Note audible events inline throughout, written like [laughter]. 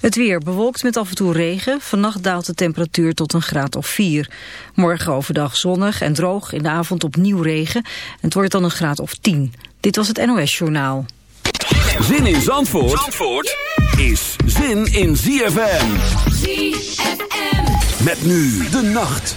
Het weer bewolkt met af en toe regen. Vannacht daalt de temperatuur tot een graad of 4. Morgen overdag zonnig en droog. In de avond opnieuw regen. Het wordt dan een graad of 10. Dit was het NOS Journaal. Zin in Zandvoort, Zandvoort is zin in ZFM. ZFM. Met nu de nacht.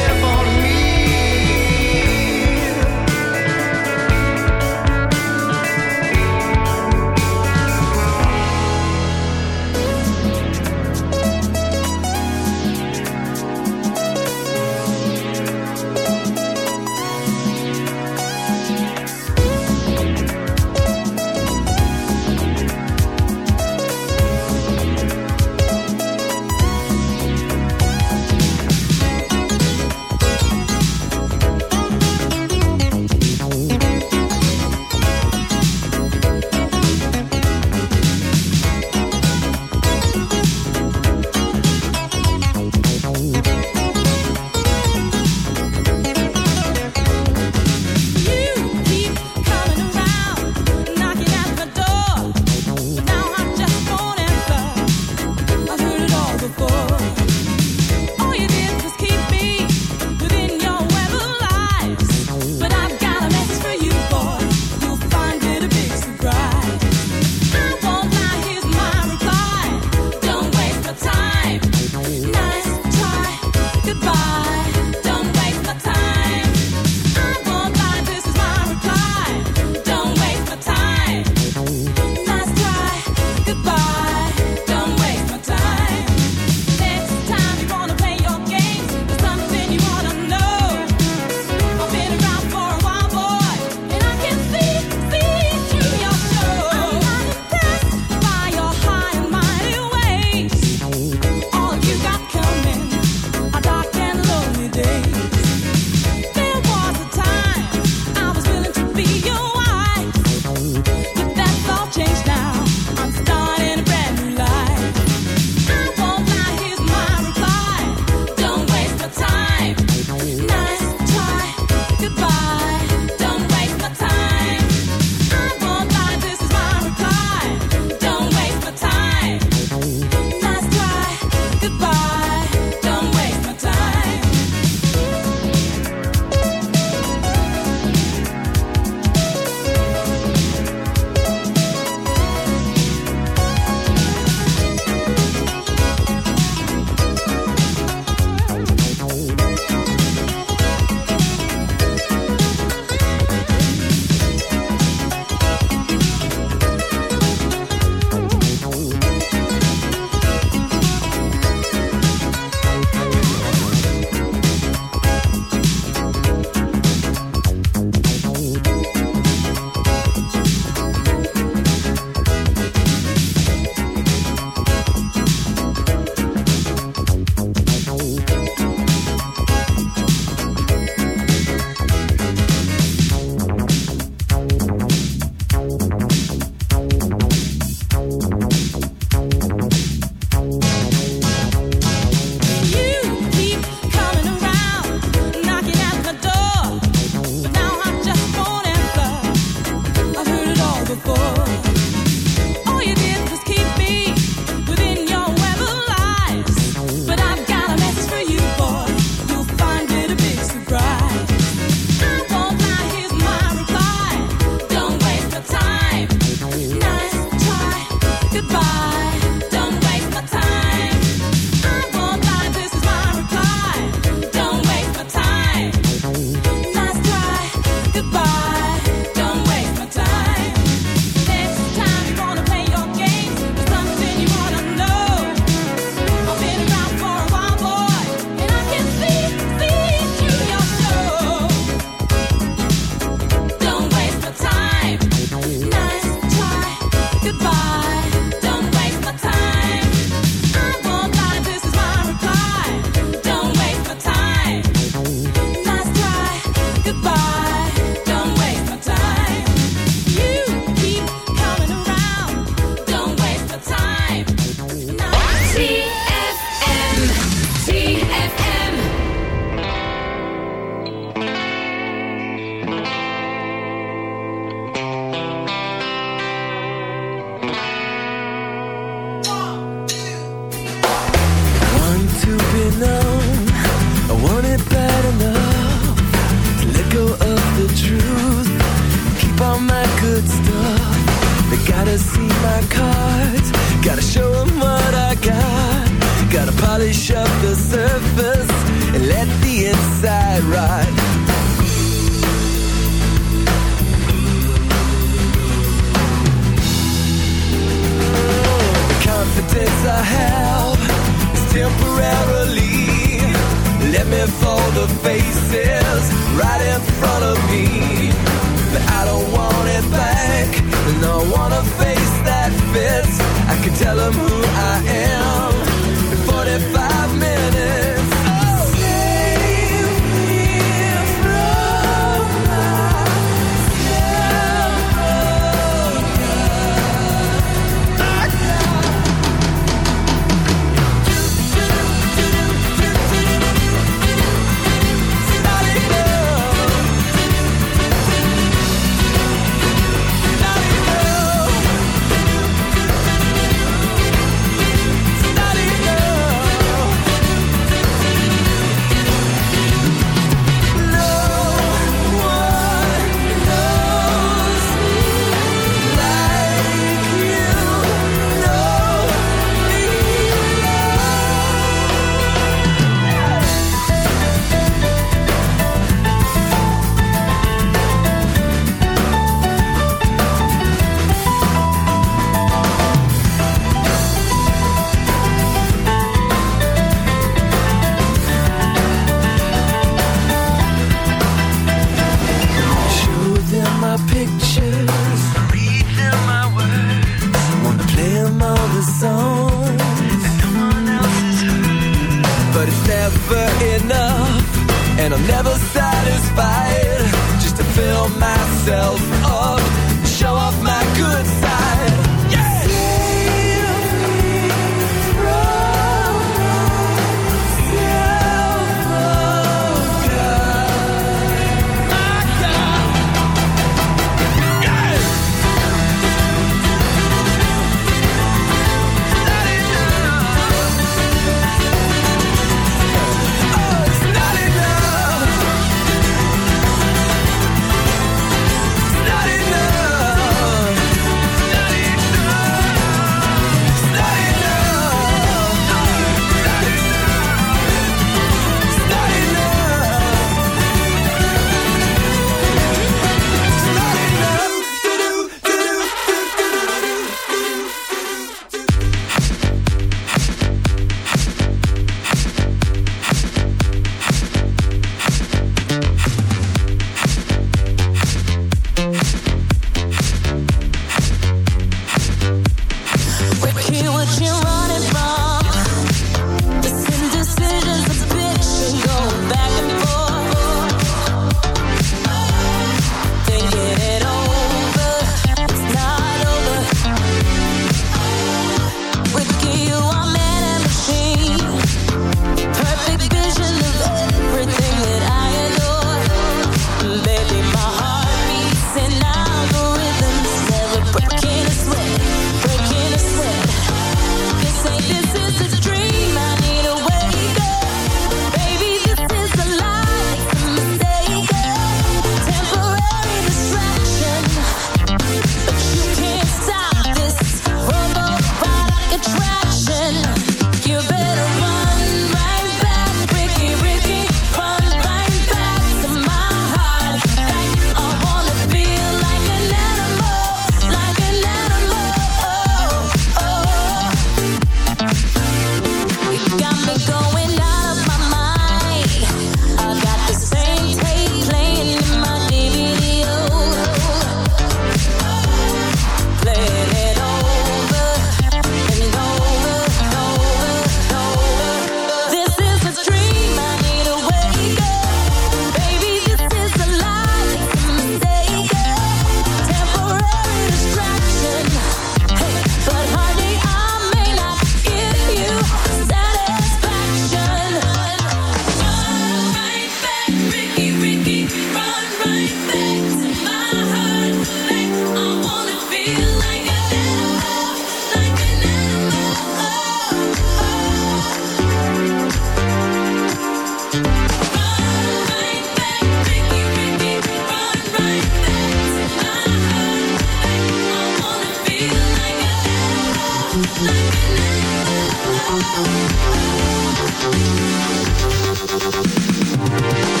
Thank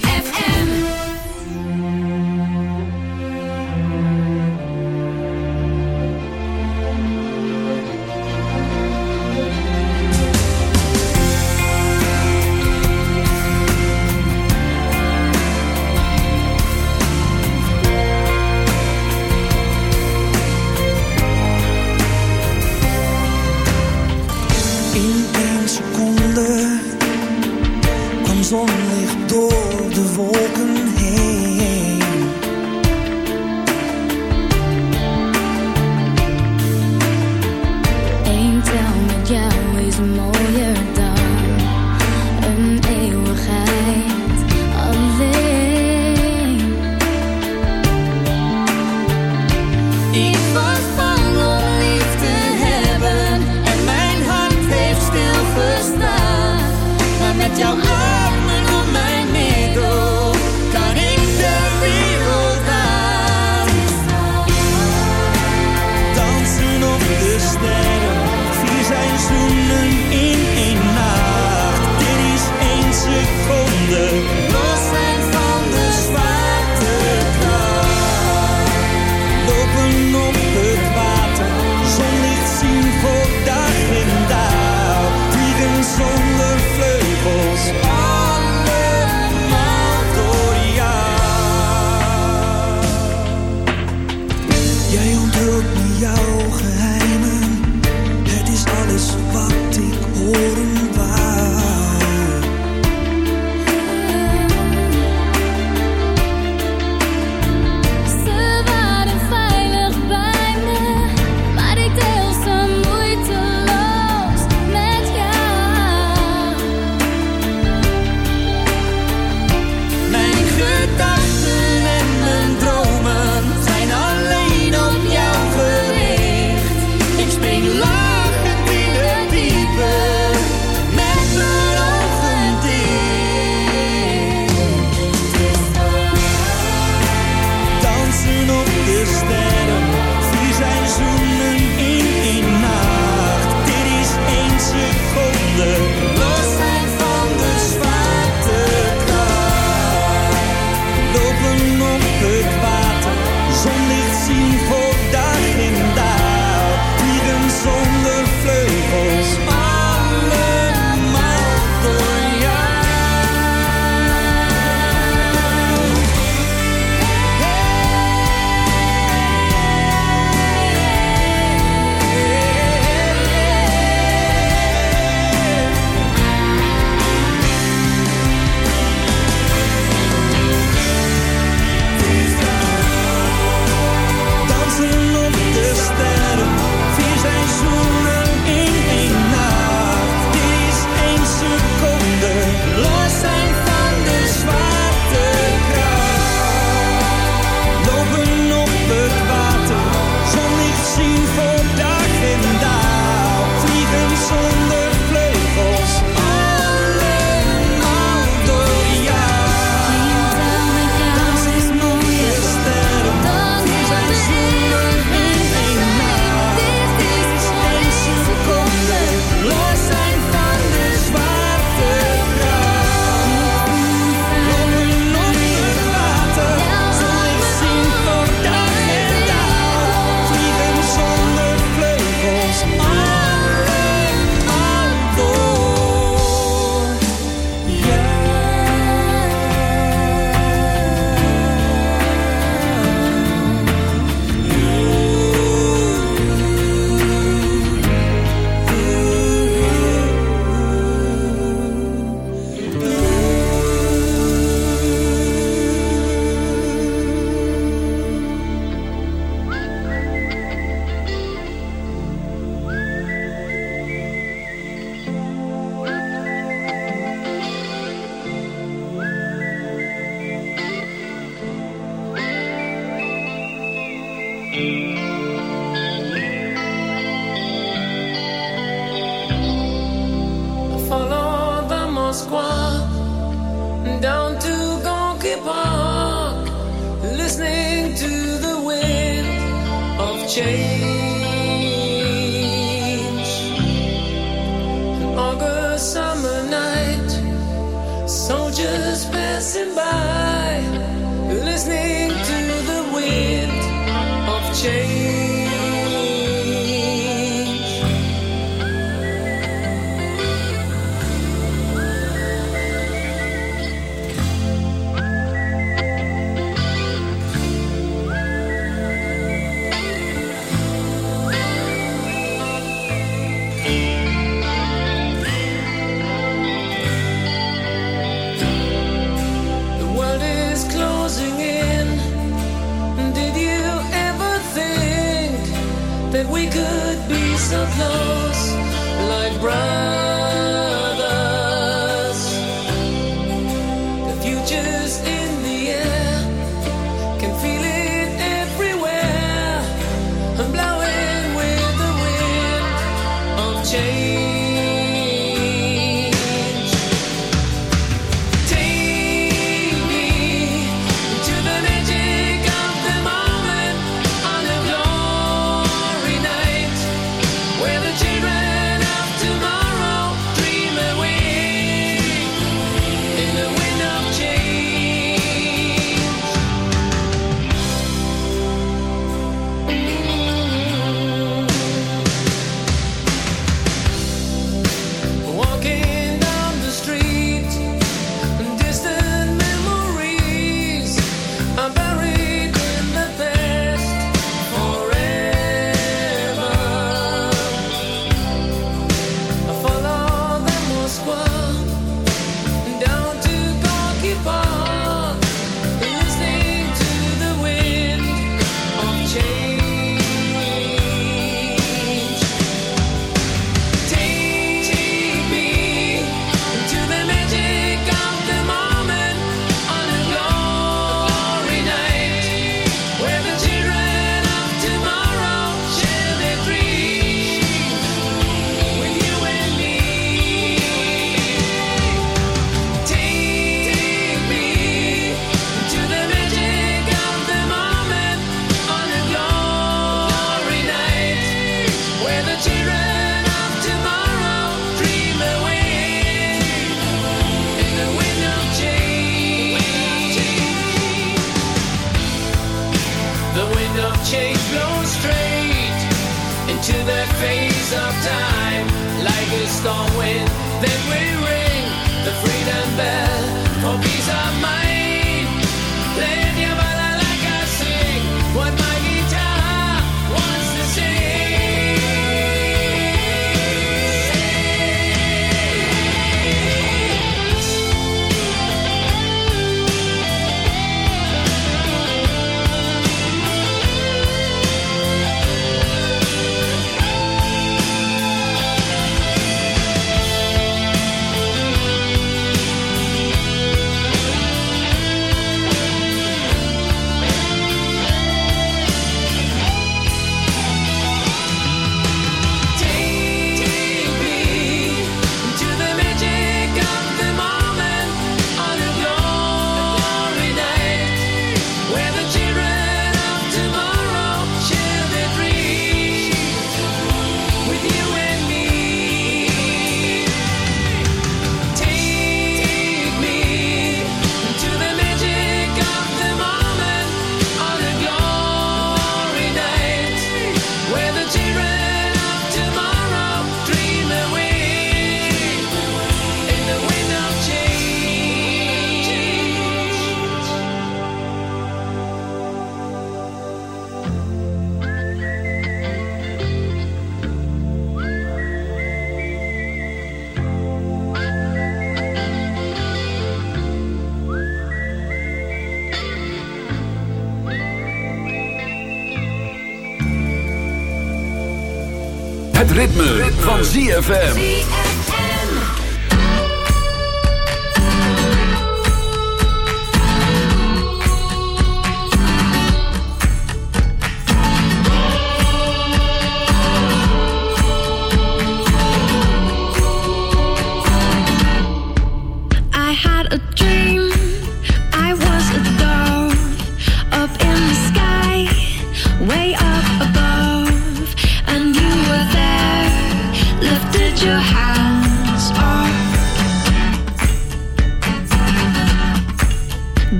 ZFM.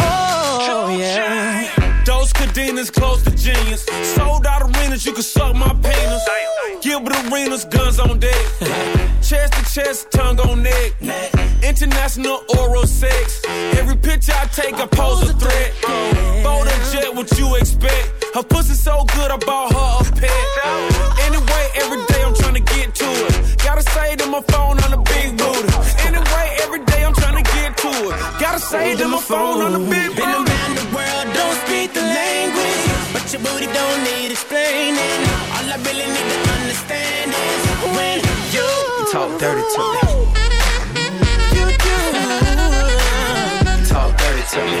Oh, Those cadenas close to genius. Sold out arenas, you can suck my penis. Gilbert Arenas, guns on deck. [laughs] chest to chest, tongue on neck. International oral sex. Every picture I take, I pose a threat. Bold and jet, what you expect? Her pussy so good, I bought her a pet. Anyway, every day I'm trying to get to it. Gotta say to my phone on the big booty. Anyway, Gotta say to my phone on the big. Been around the world, don't speak the language. But your booty don't need explaining. All I really need to understand is when you, you talk dirty to me. You do. You talk dirty to me.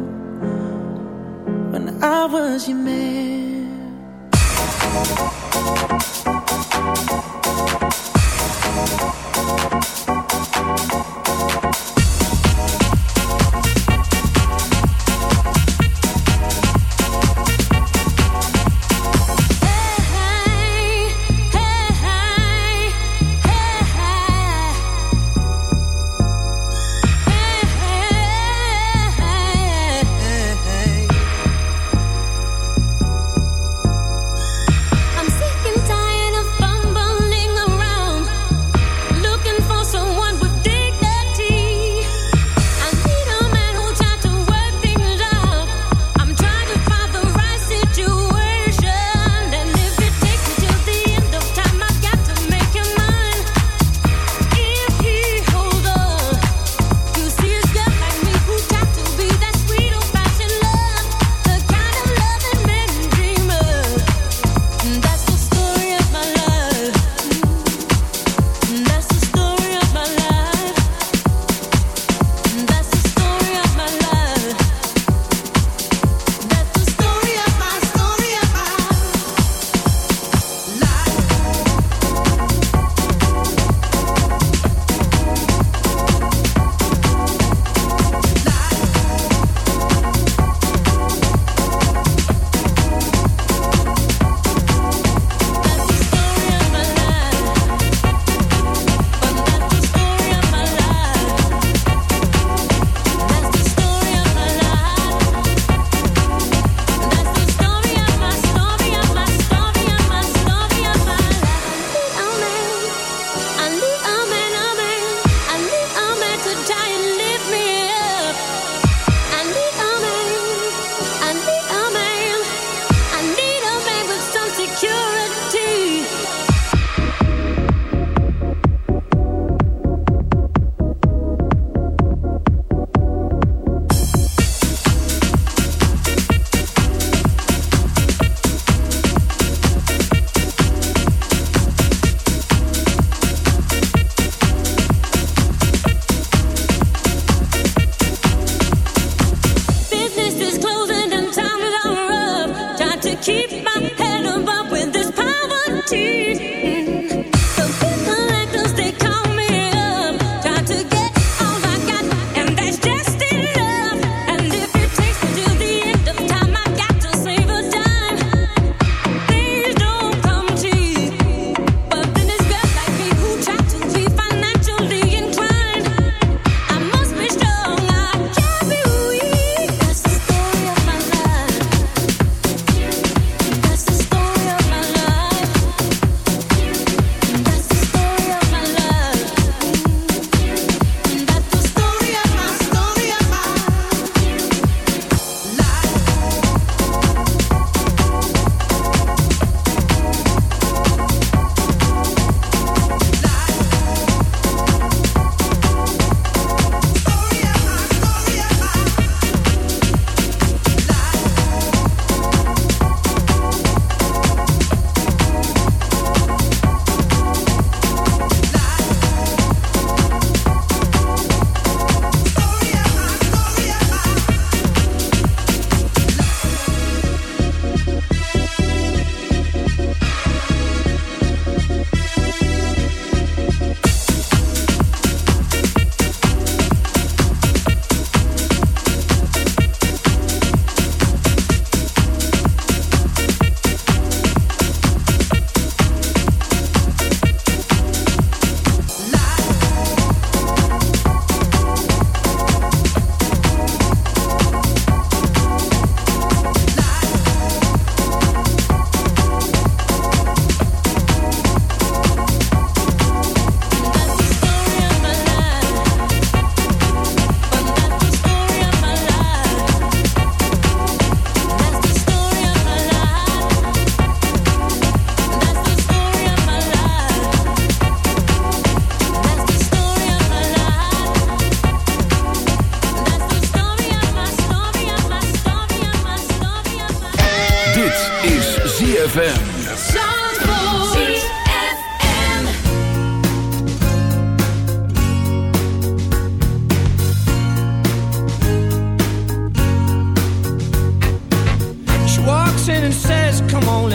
I was your man.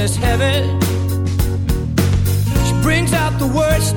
is. She brings out the worst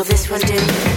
Will this one do?